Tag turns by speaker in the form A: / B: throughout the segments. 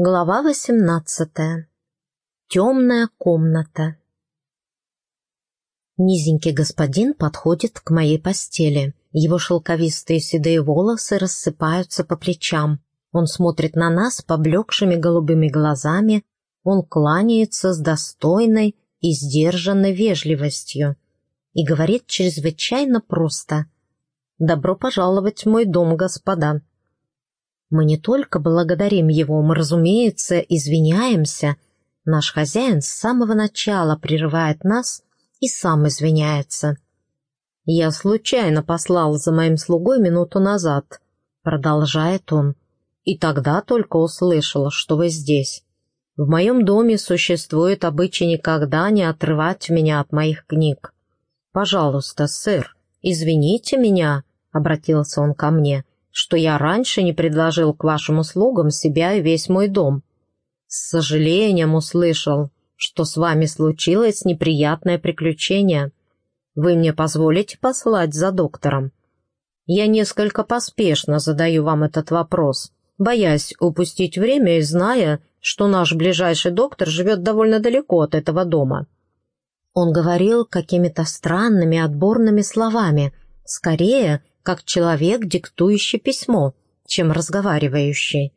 A: Глава восемнадцатая. Темная комната. Низенький господин подходит к моей постели. Его шелковистые седые волосы рассыпаются по плечам. Он смотрит на нас поблекшими голубыми глазами. Он кланяется с достойной и сдержанной вежливостью и говорит чрезвычайно просто «Добро пожаловать в мой дом, господа». Мы не только благодарим его, мы, разумеется, извиняемся. Наш хозяин с самого начала прерывает нас и сам извиняется. «Я случайно послал за моим слугой минуту назад», — продолжает он, «и тогда только услышал, что вы здесь. В моем доме существует обычай никогда не отрывать меня от моих книг. Пожалуйста, сэр, извините меня», — обратился он ко мне, что я раньше не предложил к вашим услугам себя и весь мой дом. С сожалением услышал, что с вами случилось неприятное приключение. Вы мне позволите послать за доктором? Я несколько поспешно задаю вам этот вопрос, боясь упустить время и зная, что наш ближайший доктор живет довольно далеко от этого дома. Он говорил какими-то странными отборными словами, скорее как человек, диктующий письмо, чем разговаривающий.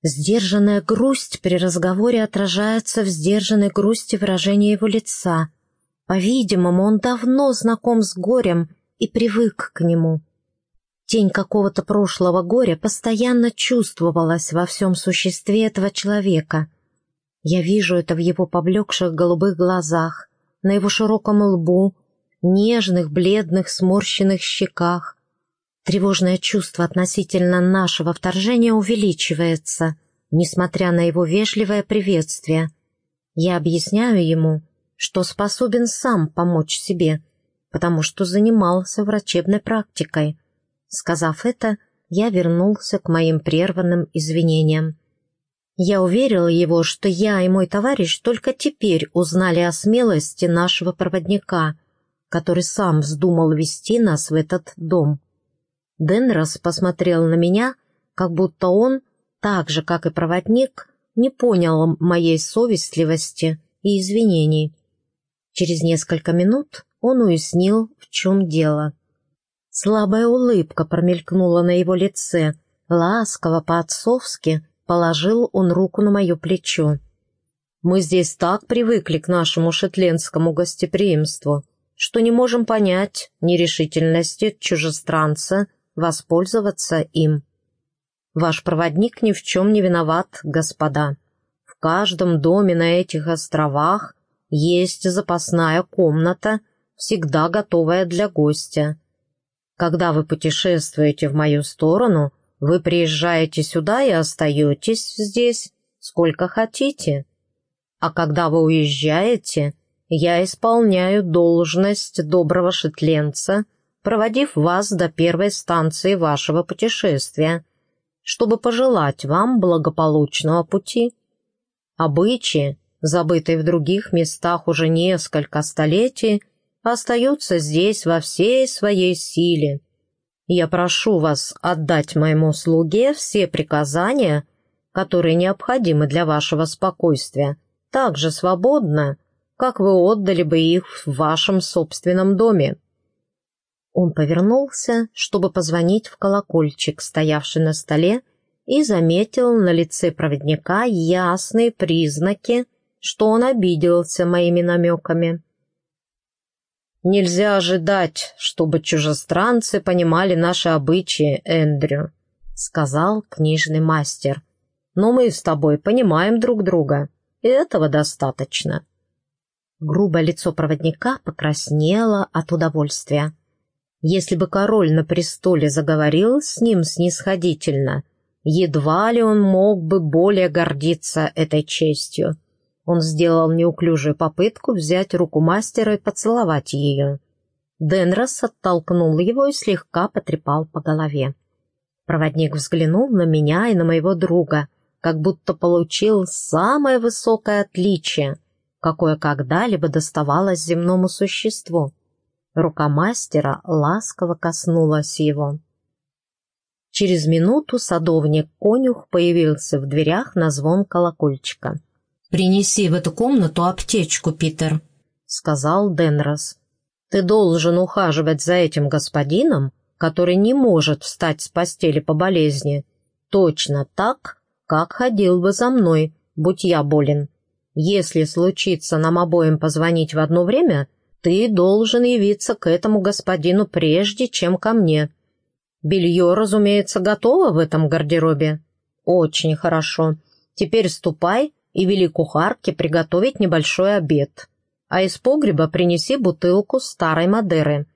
A: Сдержанная грусть при разговоре отражается в сдержанной грусти выражения его лица. По-видимому, он давно знаком с горем и привык к нему. Тень какого-то прошлого горя постоянно чувствовалась во всем существе этого человека. Я вижу это в его поблекших голубых глазах, на его широком лбу, нежных, бледных, сморщенных щеках, Тревожное чувство относительно нашего вторжения увеличивается, несмотря на его вежливое приветствие. Я объясняю ему, что способен сам помочь себе, потому что занимался врачебной практикой. Сказав это, я вернулся к моим прерванным извинениям. Я уверил его, что я и мой товарищ только теперь узнали о смелости нашего проводника, который сам вздумал вести нас в этот дом. Денрос посмотрел на меня, как будто он, так же, как и проводник, не понял моей совестливости и извинений. Через несколько минут он уяснил, в чем дело. Слабая улыбка промелькнула на его лице, ласково по-отцовски положил он руку на мое плечо. «Мы здесь так привыкли к нашему шотлендскому гостеприимству, что не можем понять нерешительности чужестранца воспользоваться им. Ваш проводник ни в чем не виноват, господа. В каждом доме на этих островах есть запасная комната, всегда готовая для гостя. Когда вы путешествуете в мою сторону, вы приезжаете сюда и остаетесь здесь сколько хотите. А когда вы уезжаете, я исполняю должность доброго шетленца проводив вас до первой станции вашего путешествия, чтобы пожелать вам благополучного пути. Обычаи, забытые в других местах уже несколько столетий, остаются здесь во всей своей силе. Я прошу вас отдать моему слуге все приказания, которые необходимы для вашего спокойствия, так же свободно, как вы отдали бы их в вашем собственном доме. Он повернулся, чтобы позвонить в колокольчик, стоявший на столе, и заметил на лице проводника ясные признаки, что он обиделся моими намеками. «Нельзя ожидать, чтобы чужестранцы понимали наши обычаи, Эндрю», — сказал книжный мастер. «Но мы с тобой понимаем друг друга, и этого достаточно». Грубое лицо проводника покраснело от удовольствия. Если бы король на престоле заговорил с ним снисходительно, едва ли он мог бы более гордиться этой честью. Он сделал неуклюжую попытку взять руку мастера и поцеловать ее. Денрос оттолкнул его и слегка потрепал по голове. Проводник взглянул на меня и на моего друга, как будто получил самое высокое отличие, какое когда-либо доставалось земному существу. Рука мастера ласково коснулась его. Через минуту садовник-конюх появился в дверях на звон колокольчика.
B: «Принеси в эту комнату аптечку, Питер», —
A: сказал Денрос. «Ты должен ухаживать за этим господином, который не может встать с постели по болезни, точно так, как ходил бы за мной, будь я болен. Если случится нам обоим позвонить в одно время, ты должен явиться к этому господину прежде, чем ко мне. Белье, разумеется, готово в этом гардеробе? Очень хорошо. Теперь ступай и вели кухарке приготовить небольшой обед. А из погреба принеси бутылку старой Мадеры.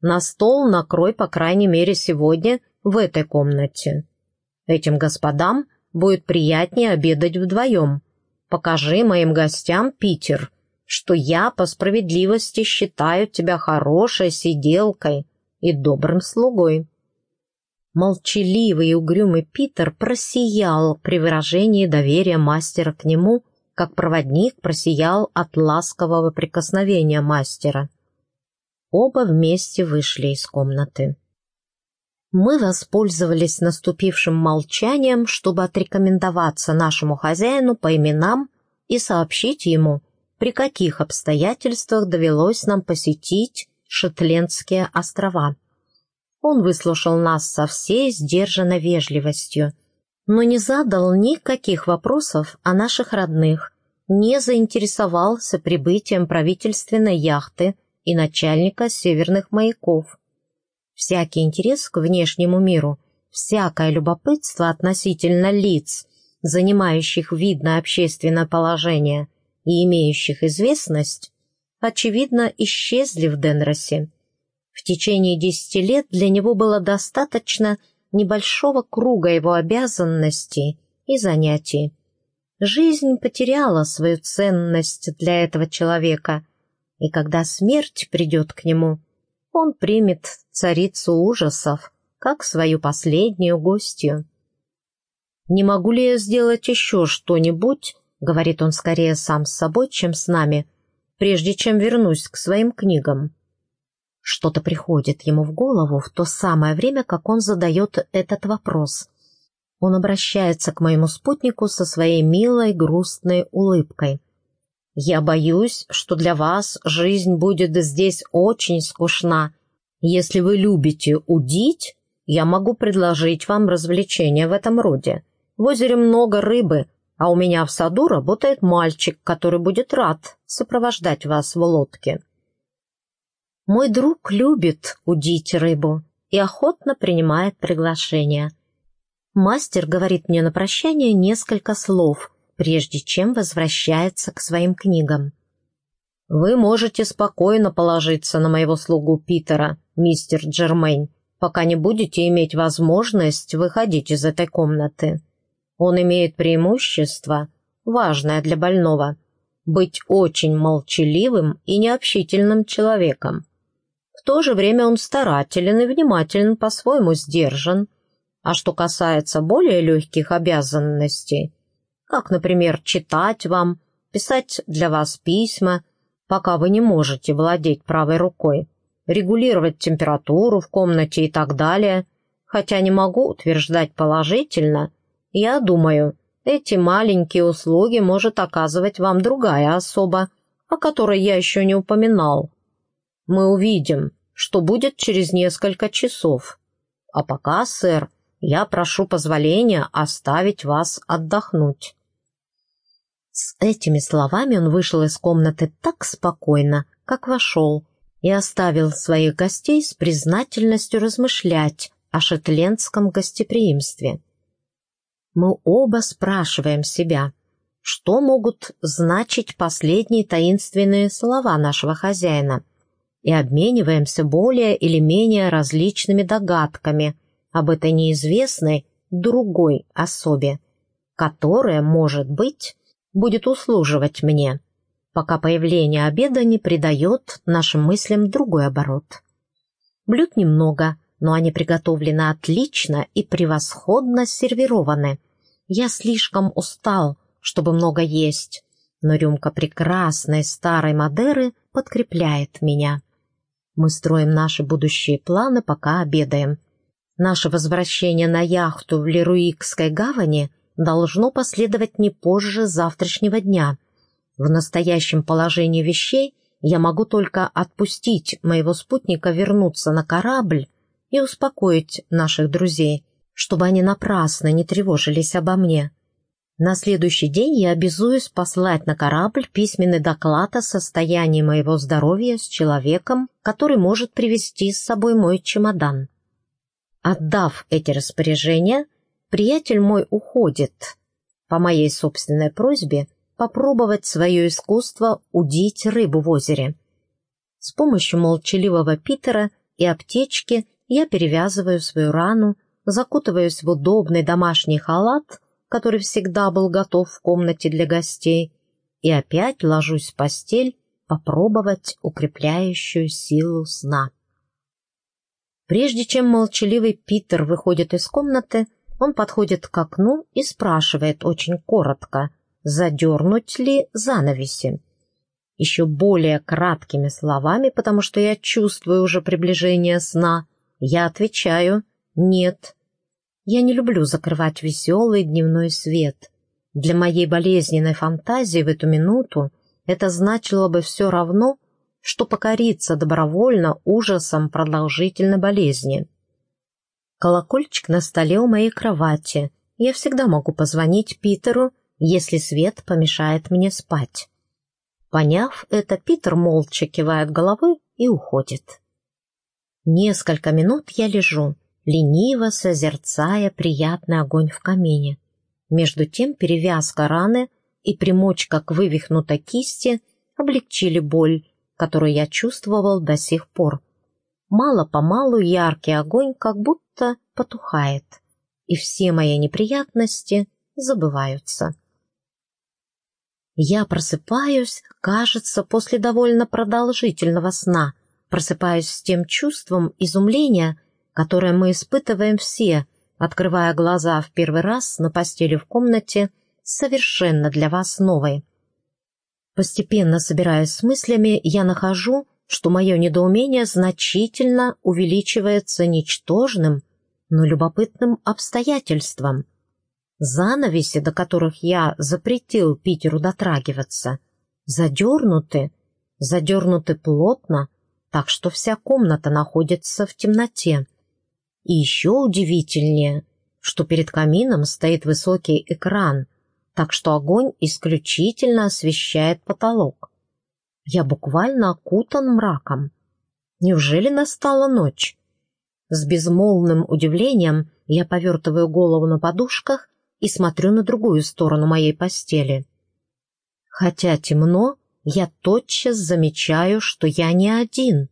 A: На стол накрой, по крайней мере, сегодня в этой комнате. Этим господам будет приятнее обедать вдвоем. Покажи моим гостям, Питер, что я по справедливости считаю тебя хорошей сиделкой и добрым слугой». Молчаливый и угрюмый Питер просиял при выражении доверия мастера к нему, как проводник просиял от ласкового прикосновения мастера. Оба вместе вышли из комнаты. Мы воспользовались наступившим молчанием, чтобы отрекомендоваться нашему хозяину по именам и сообщить ему, при каких обстоятельствах довелось нам посетить Шотландские острова. Он выслушал нас со всей сдержанной вежливостью, но не задал никаких вопросов о наших родных, не заинтересовался прибытием правительственной яхты и начальника северных маяков. Всякий интерес к внешнему миру, всякое любопытство относительно лиц, занимающих видное общественное положение и имеющих известность, очевидно, исчезли в Денросе. В течение десяти лет для него было достаточно небольшого круга его обязанностей и занятий. Жизнь потеряла свою ценность для этого человека, и когда смерть придет к нему, он примет царицу ужасов, как свою последнюю гостью. «Не могу ли я сделать еще что-нибудь?» — говорит он скорее сам с собой, чем с нами, прежде чем вернусь к своим книгам. Что-то приходит ему в голову в то самое время, как он задает этот вопрос. Он обращается к моему спутнику со своей милой грустной улыбкой. «Я боюсь, что для вас жизнь будет здесь очень скучна. Если вы любите удить, я могу предложить вам развлечения в этом роде. В озере много рыбы, а у меня в саду работает мальчик, который будет рад сопровождать вас в лодке». Мой друг любит удить рыбу и охотно принимает приглашение. Мастер говорит мне на прощание несколько слов, прежде чем возвращается к своим книгам. «Вы можете спокойно положиться на моего слугу Питера, мистер Джермейн, пока не будете иметь возможность выходить из этой комнаты. Он имеет преимущество, важное для больного, быть очень молчаливым и необщительным человеком. В то же время он старателен и внимателен, по-своему сдержан. А что касается более легких обязанностей, как, например, читать вам, писать для вас письма, пока вы не можете владеть правой рукой, регулировать температуру в комнате и так далее, хотя не могу утверждать положительно, я думаю, эти маленькие услуги может оказывать вам другая особа, о которой я еще не упоминал. Мы увидим, что будет через несколько часов. А пока, сэр, я прошу позволения оставить вас отдохнуть». С этими словами он вышел из комнаты так спокойно, как вошел, и оставил своих гостей с признательностью размышлять о шотландском гостеприимстве. Мы оба спрашиваем себя, что могут значить последние таинственные слова нашего хозяина – и обмениваемся более или менее различными догадками об этой неизвестной другой особе, которая, может быть, будет услуживать мне, пока появление обеда не придает нашим мыслям другой оборот. Блюд немного, но они приготовлены отлично и превосходно сервированы. Я слишком устал, чтобы много есть, но рюмка прекрасной старой Мадеры подкрепляет меня. Мы строим наши будущие планы, пока обедаем. Наше возвращение на яхту в Леруикской гавани должно последовать не позже завтрашнего дня. В настоящем положении вещей я могу только отпустить моего спутника вернуться на корабль и успокоить наших друзей, чтобы они напрасно не тревожились обо мне. На следующий день я обязуюсь послать на корабль письменный доклад о состоянии моего здоровья с человеком, который может привезти с собой мой чемодан. Отдав эти распоряжения, приятель мой уходит, по моей собственной просьбе, попробовать свое искусство удить рыбу в озере. С помощью молчаливого Питера и аптечки я перевязываю свою рану, закутываюсь в удобный домашний халат, который всегда был готов в комнате для гостей, и опять ложусь в постель попробовать укрепляющую силу сна. Прежде чем молчаливый Питер выходит из комнаты, он подходит к окну и спрашивает очень коротко, задернуть ли занавеси. Еще более краткими словами, потому что я чувствую уже приближение сна, я отвечаю «нет». Я не люблю закрывать веселый дневной свет. Для моей болезненной фантазии в эту минуту это значило бы все равно, что покориться добровольно ужасом продолжительной болезни. Колокольчик на столе у моей кровати. Я всегда могу позвонить Питеру, если свет помешает мне спать. Поняв это, Питер молча кивает головой и уходит. Несколько минут я лежу, лениво созерцая приятный огонь в камине. Между тем перевязка раны и примочка к вывихнутой кисти облегчили боль, которую я чувствовал до сих пор. Мало-помалу яркий огонь как будто потухает, и все мои неприятности забываются. Я просыпаюсь, кажется, после довольно продолжительного сна, просыпаюсь с тем чувством изумления, которое мы испытываем все, открывая глаза в первый раз на постели в комнате, совершенно для вас новой. Постепенно собираясь с мыслями, я нахожу, что мое недоумение значительно увеличивается ничтожным, но любопытным обстоятельством. Занавеси, до которых я запретил Питеру дотрагиваться, задернуты, задернуты плотно, так что вся комната находится в темноте. И еще удивительнее, что перед камином стоит высокий экран, так что огонь исключительно освещает потолок. Я буквально окутан мраком. Неужели настала ночь? С безмолвным удивлением я повертываю голову на подушках и смотрю на другую сторону моей постели. Хотя темно, я тотчас замечаю, что я не один.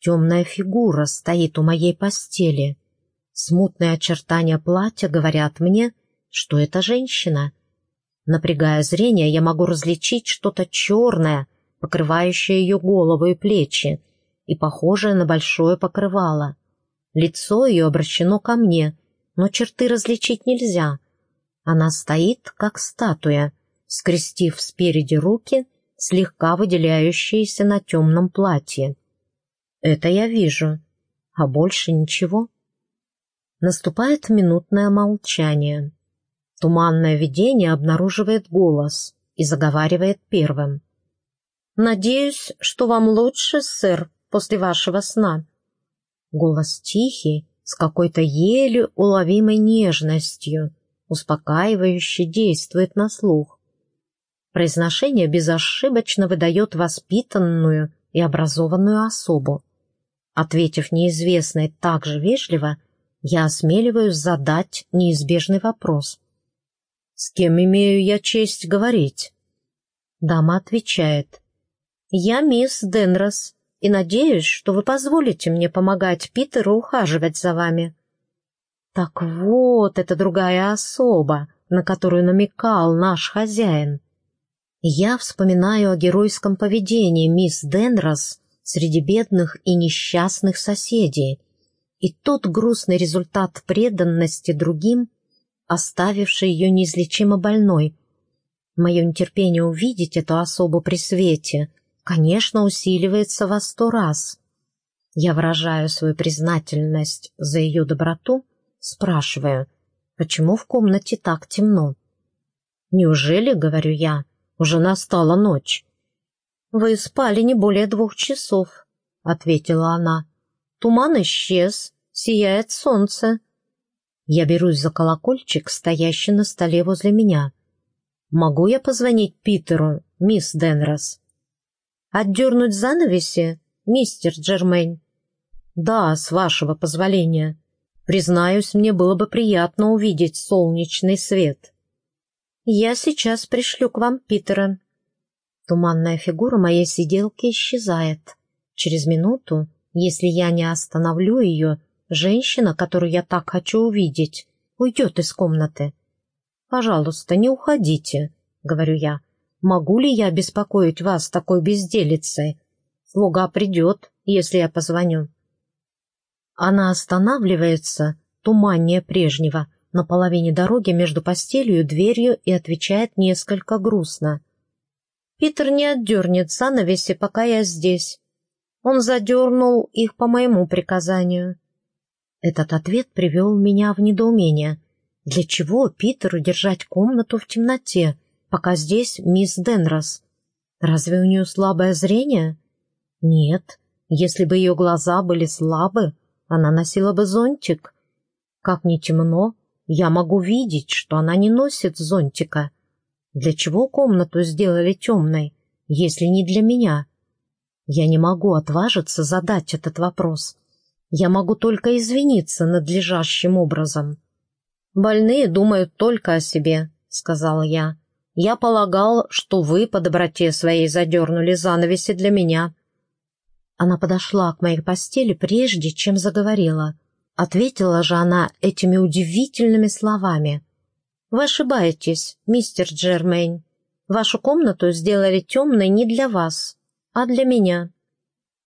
A: Темная фигура стоит у моей постели. Смутные очертания платья говорят мне, что это женщина. Напрягая зрение, я могу различить что-то черное, покрывающее ее голову и плечи, и похожее на большое покрывало. Лицо ее обращено ко мне, но черты различить нельзя. Она стоит, как статуя, скрестив спереди руки, слегка выделяющиеся на темном платье. Это я вижу, а больше ничего. Наступает минутное молчание. Туманное видение обнаруживает голос и заговаривает первым. «Надеюсь, что вам лучше, сэр, после вашего сна». Голос тихий, с какой-то еле уловимой нежностью, успокаивающе действует на слух. Произношение безошибочно выдает воспитанную и образованную особу. Ответив неизвестной так же вежливо, я осмеливаюсь задать неизбежный вопрос. «С кем имею я честь говорить?» Дама отвечает. «Я мисс Денрос, и надеюсь, что вы позволите мне помогать Питеру ухаживать за вами». Так вот, это другая особа, на которую намекал наш хозяин. Я вспоминаю о геройском поведении мисс Денрос среди бедных и несчастных соседей, и тот грустный результат преданности другим, оставивший ее неизлечимо больной. Мое нетерпение увидеть эту особу при свете, конечно, усиливается во сто раз. Я выражаю свою признательность за ее доброту, спрашиваю, почему в комнате так темно. «Неужели, — говорю я, — уже настала ночь?» «Вы спали не более двух часов», — ответила она. «Туман исчез, сияет солнце». Я берусь за колокольчик, стоящий на столе возле меня. «Могу я позвонить Питеру, мисс Денрос?» «Отдернуть занавеси, мистер Джермейн?» «Да, с вашего позволения. Признаюсь, мне было бы приятно увидеть солнечный свет». «Я сейчас пришлю к вам Питера». Туманная фигура моей сиделки исчезает. Через минуту, если я не остановлю ее, женщина, которую я так хочу увидеть, уйдет из комнаты. «Пожалуйста, не уходите», — говорю я. «Могу ли я беспокоить вас такой безделицей? Слуга придет, если я позвоню». Она останавливается, туманнее прежнего, на половине дороги между постелью и дверью и отвечает несколько грустно. «Питер не отдернет занавеси, пока я здесь. Он задернул их по моему приказанию». Этот ответ привел меня в недоумение. Для чего Питеру держать комнату в темноте, пока здесь мисс Денрос? Разве у нее слабое зрение? Нет, если бы ее глаза были слабы, она носила бы зонтик. Как не темно, я могу видеть, что она не носит зонтика. Для чего комнату сделали темной, если не для меня? Я не могу отважиться задать этот вопрос. Я могу только извиниться надлежащим образом. «Больные думают только о себе», — сказала я. «Я полагал, что вы по доброте своей задернули занавеси для меня». Она подошла к моей постели прежде, чем заговорила. Ответила же она этими удивительными словами. «Вы ошибаетесь, мистер Джермейн. Вашу комнату сделали темной не для вас, а для меня».